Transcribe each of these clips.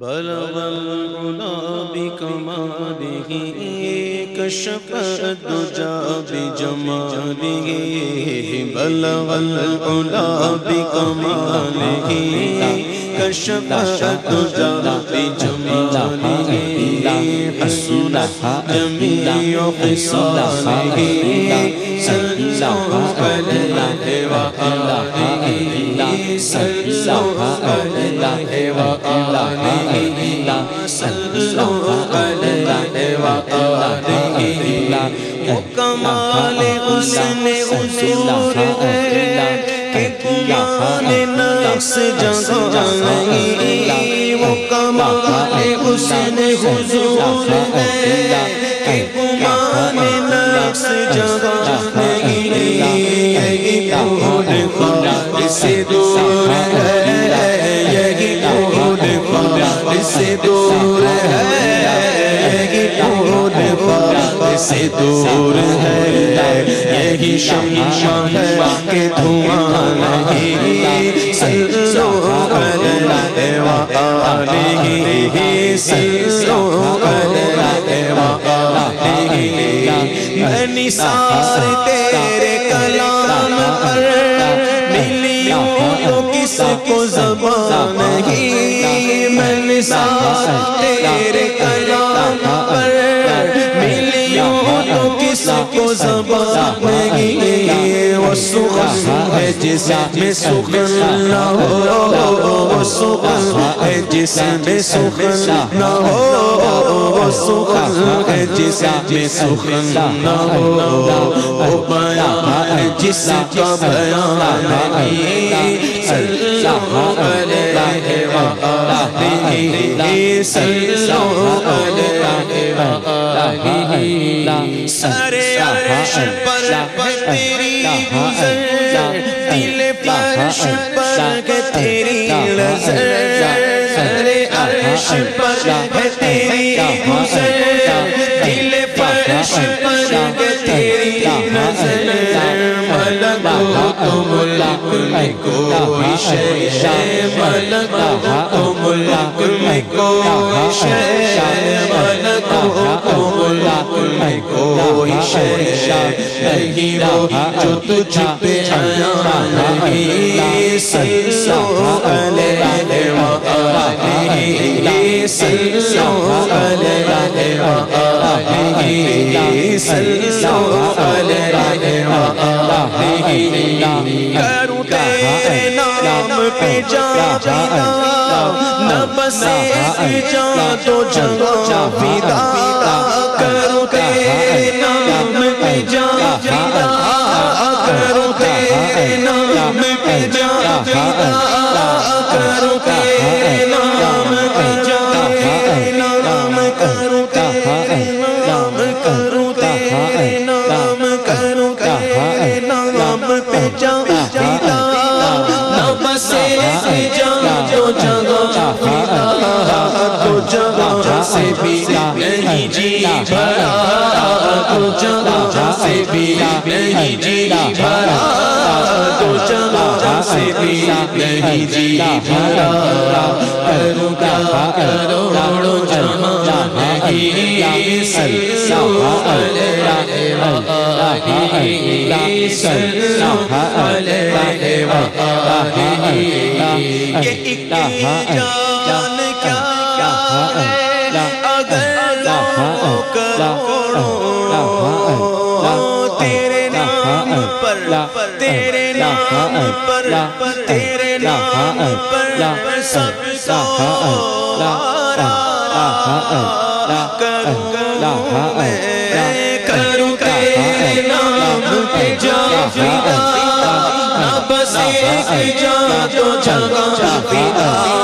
بلغ العلا بكماله كشف الدجى بجماله بلغ العلا بكماله كشف الدجى بجماله حسن جميع خصاله صلوا عليه وآله عليه وآله صلوا عليه وآله وہ کمال حسن حضور ہے کہ قرآن نقص جگہ وہ کمال حسن حضور ہے کہ قرآن نقص جگہ نہیں یہی پھول خدا سے دور ہے، یہی پھول خدا سے دور ہے، یہی پھول خدا سے دور ہے، یہی شمشا ہے کہ دھواں نہیں سلو علیہ وآلہ سلو علیہ وآلہ میں کو زبان نہیں میں نثار تیرے کلام پر ملیوں تو کس کو زبان نہیں وہ سخن ہے جس میں سخن نہ ہو وہ سخن ہے جس میں سخن نہ ہو وہ سخن ہے جس میں سخن نہ ہو وہ بیان ہے۔ جس کا بیان نہیں صلو علیہ وآلہ صلو علیہ وآلہ سارے عرش پر تیری گزر دل فرش پر تیری نظر سارے عرش پر تیری گزر دل فرش پر تیری نظر ملک تو ملک میں کوئی شے ملک تو ملک میں کوئی شے ملک تو ملک میں کوئی شے نہیں وہ جو تجھ پہ آیا نہیں سلو علیہ وآلہ سلو علیہ وآلہ سلو علیہ وآلہ کروں تیرے نام پہ جا فیدا نہ بسے جا تو جگہ فیدا کروں تیرے نام پہ جا فیدا کروں تیرے نام پہ جا فیدا کروں تیرے جا جو جگہ تو جگہ سے بھی نہیں جی بھرا تو جگہ سے بھی نہیں جی بھرا تو جگہ سے بھی نہیں جی بھرا کرو کیا کرو روڑو جہاں نہیں وآلہ سلو علیہ وآلہ یہ ایک جان کیا ہے اگر کروڑوں تیرے نام پر تیرے نام پر تیرے نام پر سب سارا کروں میں کروں تیرے نام پہ جا فیدا بسے جا تو جگہ فیدا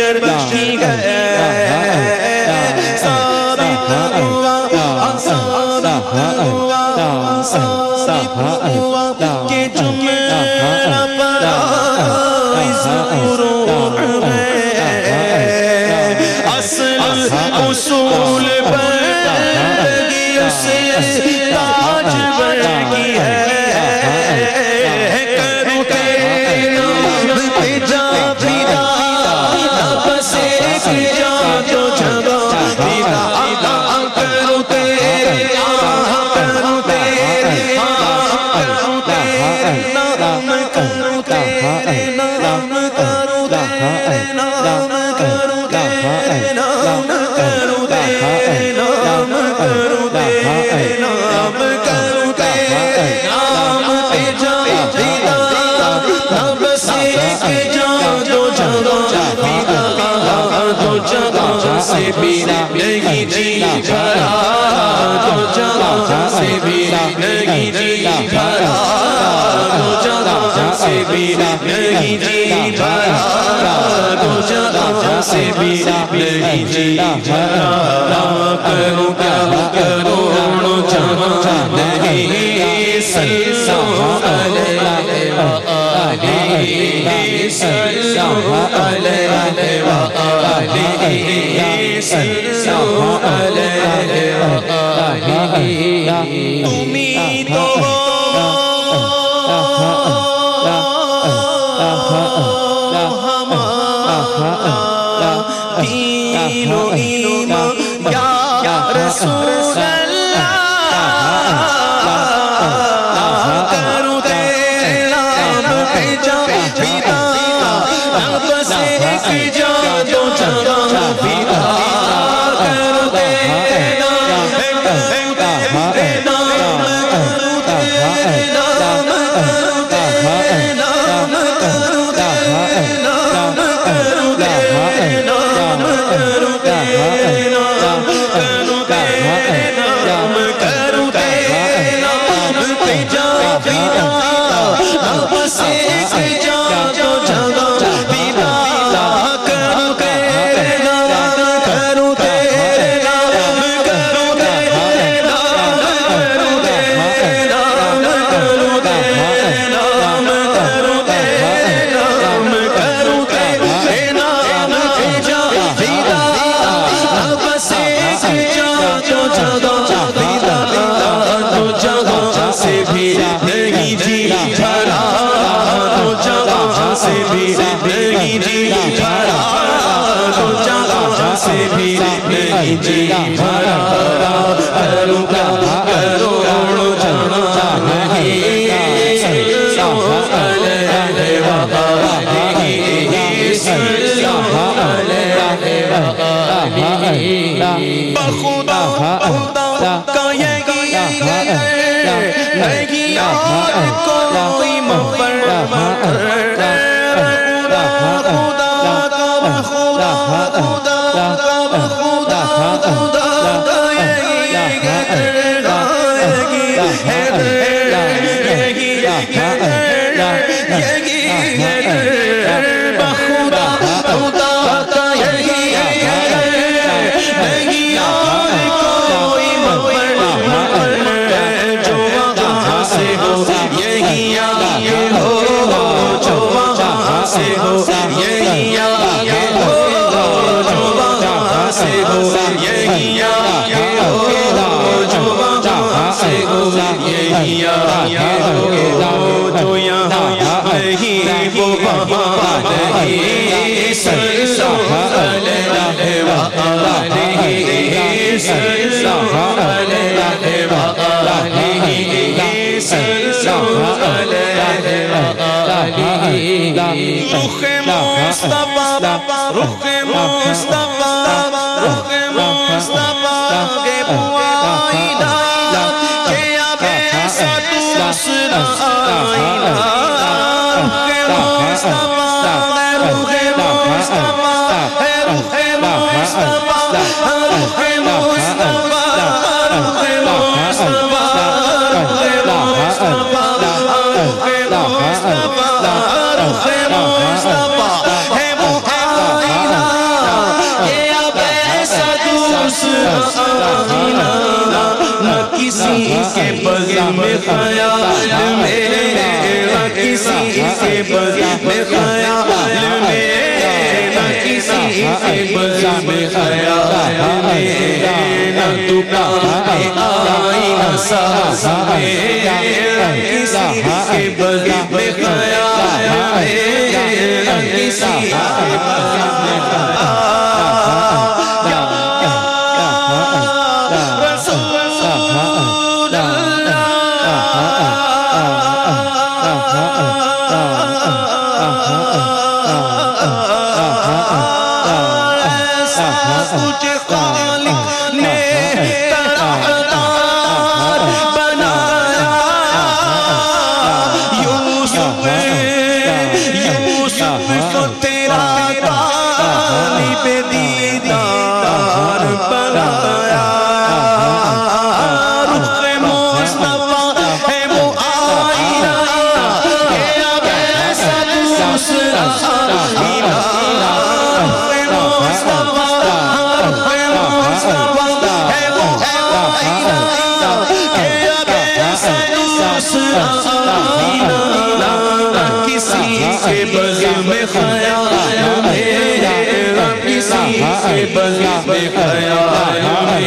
محشر سے بھی نہیں جی جانا۔ کروں کیا کروڑوں جہاں نہیں سلام علیہ علیہ سلام علیہ علیہ سلام علیہ علیہ خدا خدا کا یہی نہیں اور کوئی مفر خدا خدا کا خدا خدا کا خدا خدا کا یہی ہے رخ مصطفیٰ رخ مصطفیٰ. خیال میرا کسی کے بغیر میں خیال میرا کسی کے بغیر میں خیال میرا دکان آئینہ ساز میرا کسی کے بغیر میں خیال میرا کسی کے بغیر خالی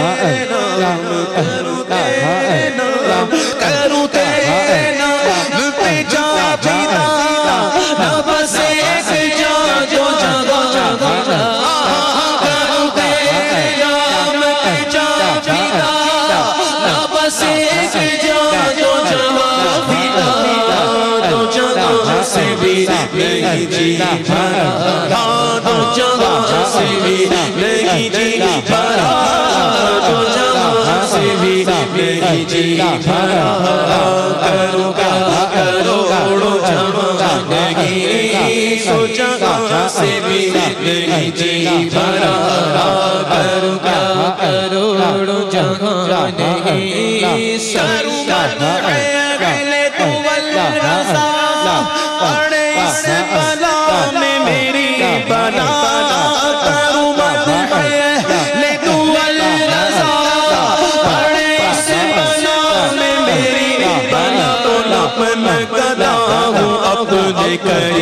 نام کرو تیرے نام کرو تیرے نام پہ جا پینا نہ بس ایک جا جو جگہ جگہ تیرے نام پہ جا پینا نہ بس ایک جا جو جگہ پینا دو جگہ سے بھی نہیں جی بھرا سے بھی نہیں جی بھرا دو جگہ سے بھی نہیں جی بھرا کرو گا کروڑو جمع نہیں سو جگہ سے بھی نہیں جی بھرا کرو گا کروڑو جگہ نہیں سرو من